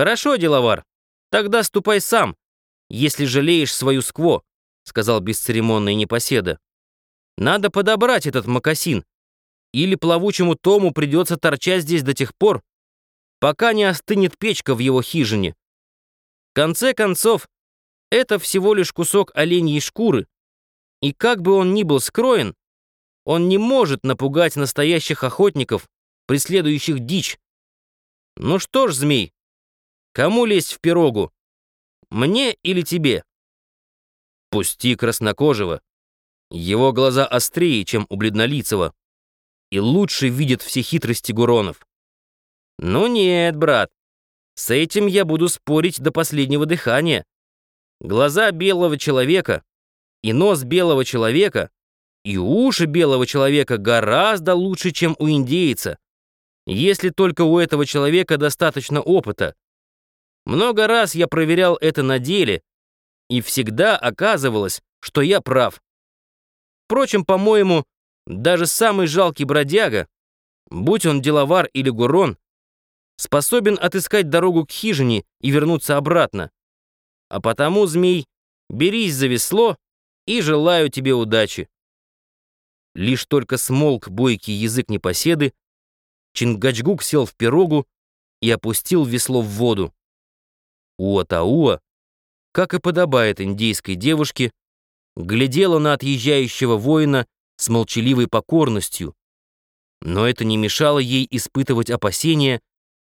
«Хорошо, деловар, тогда ступай сам, если жалеешь свою скво», сказал бесцеремонный непоседа. «Надо подобрать этот мокасин, или плавучему Тому придется торчать здесь до тех пор, пока не остынет печка в его хижине. В конце концов, это всего лишь кусок оленьей шкуры, и как бы он ни был скроен, он не может напугать настоящих охотников, преследующих дичь. Ну что ж, змей, кому лезть в пирогу? Мне или тебе? Пусти краснокожего. Его глаза острее, чем у бледнолицего, и лучше видит все хитрости гуронов. Ну нет, брат, с этим я буду спорить до последнего дыхания. Глаза белого человека и нос белого человека и уши белого человека гораздо лучше, чем у индейца, если только у этого человека достаточно опыта. Много раз я проверял это на деле, и всегда оказывалось, что я прав. Впрочем, по-моему, даже самый жалкий бродяга, будь он деловар или гурон, способен отыскать дорогу к хижине и вернуться обратно. А потому, змей, берись за весло и желаю тебе удачи. Лишь только смолк бойкий язык непоседы, Чингачгук сел в пирогу и опустил весло в воду. Уатауа, как и подобает индейской девушке, глядела на отъезжающего воина с молчаливой покорностью, но это не мешало ей испытывать опасения,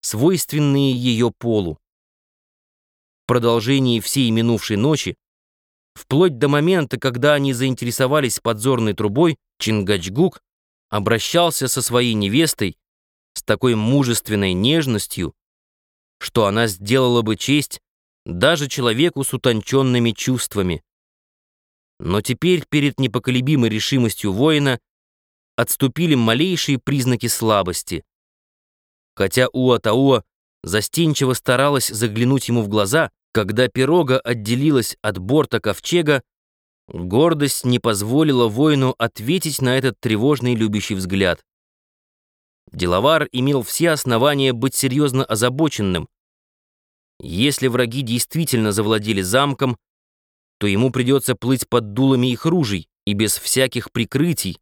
свойственные ее полу. В продолжении всей минувшей ночи, вплоть до момента, когда они заинтересовались подзорной трубой, Чингачгук обращался со своей невестой с такой мужественной нежностью, что она сделала бы честь даже человеку с утонченными чувствами. Но теперь перед непоколебимой решимостью воина отступили малейшие признаки слабости. Хотя Уатауа застенчиво старалась заглянуть ему в глаза, когда пирога отделилась от борта ковчега, гордость не позволила воину ответить на этот тревожный любящий взгляд. Деловар имел все основания быть серьезно озабоченным. Если враги действительно завладели замком, то ему придется плыть под дулами их ружей и без всяких прикрытий,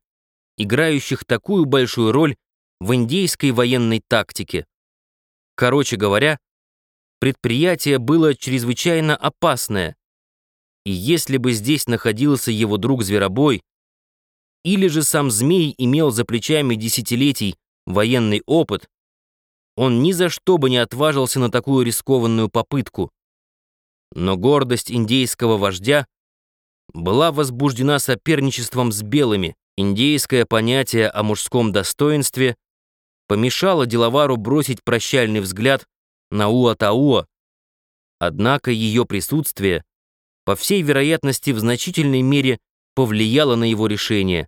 играющих такую большую роль в индейской военной тактике. Короче говоря, предприятие было чрезвычайно опасное, и если бы здесь находился его друг Зверобой, или же сам Змей имел за плечами десятилетий военный опыт, он ни за что бы не отважился на такую рискованную попытку. Но гордость индейского вождя была возбуждена соперничеством с белыми. Индейское понятие о мужском достоинстве помешало деловару бросить прощальный взгляд на Уатауа. Однако ее присутствие, по всей вероятности, в значительной мере повлияло на его решение.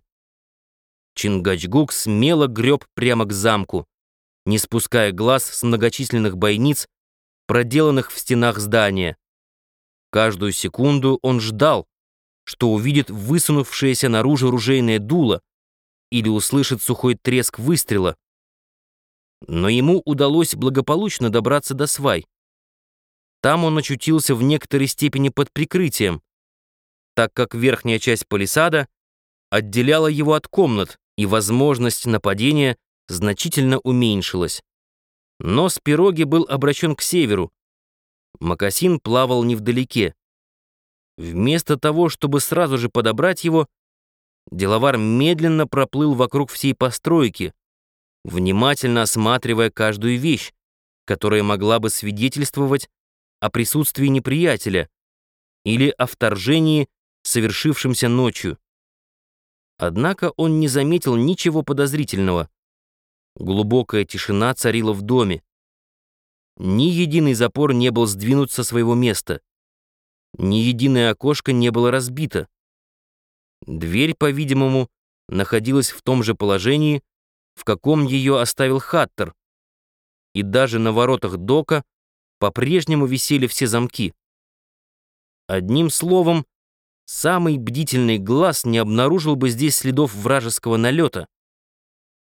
Чингачгук смело греб прямо к замку, не спуская глаз с многочисленных бойниц, проделанных в стенах здания. Каждую секунду он ждал, что увидит высунувшееся наружу ружейное дуло или услышит сухой треск выстрела. Но ему удалось благополучно добраться до свай. Там он очутился в некоторой степени под прикрытием, так как верхняя часть палисада отделяла его от комнат, и возможность нападения значительно уменьшилась. Нос пироги был обращен к северу. Макасин плавал невдалеке. Вместо того, чтобы сразу же подобрать его, деловар медленно проплыл вокруг всей постройки, внимательно осматривая каждую вещь, которая могла бы свидетельствовать о присутствии неприятеля или о вторжении, совершившемся ночью. Однако он не заметил ничего подозрительного. Глубокая тишина царила в доме. Ни единый запор не был сдвинут со своего места. Ни единое окошко не было разбито. Дверь, по-видимому, находилась в том же положении, в каком ее оставил Хаттер. И даже на воротах дока по-прежнему висели все замки. Одним словом, самый бдительный глаз не обнаружил бы здесь следов вражеского налета,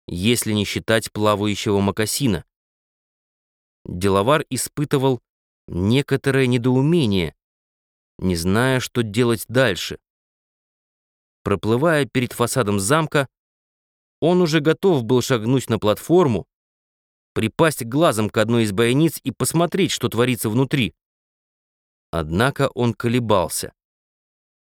если не считать плавающего мокасина. Деловар испытывал некоторое недоумение, не зная, что делать дальше. Проплывая перед фасадом замка, он уже готов был шагнуть на платформу, припасть глазом к одной из бойниц и посмотреть, что творится внутри. Однако он колебался.